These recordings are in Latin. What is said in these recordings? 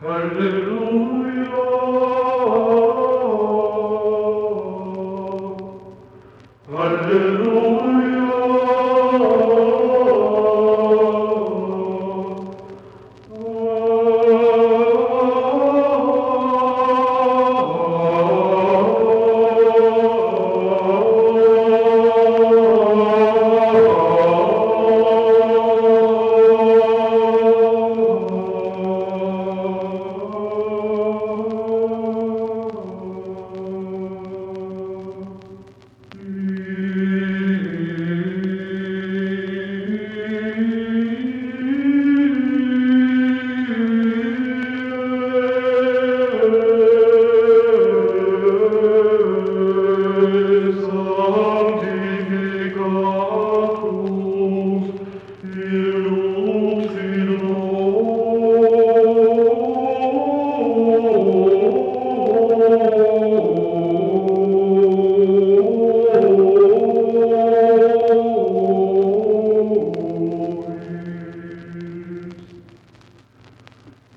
Alleluia.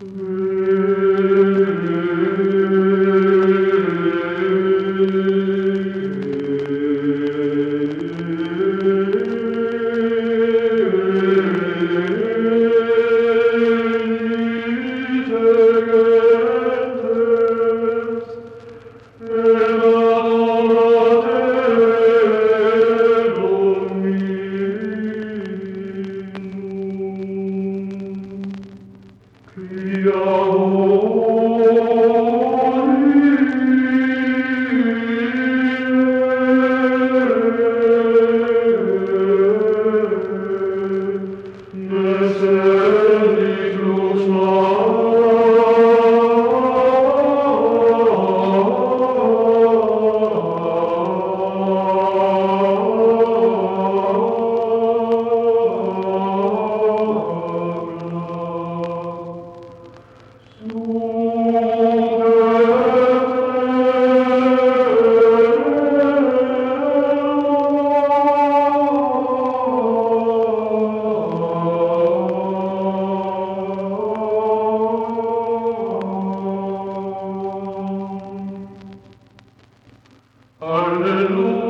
Mm-hmm. Yes, sir. Hallelujah.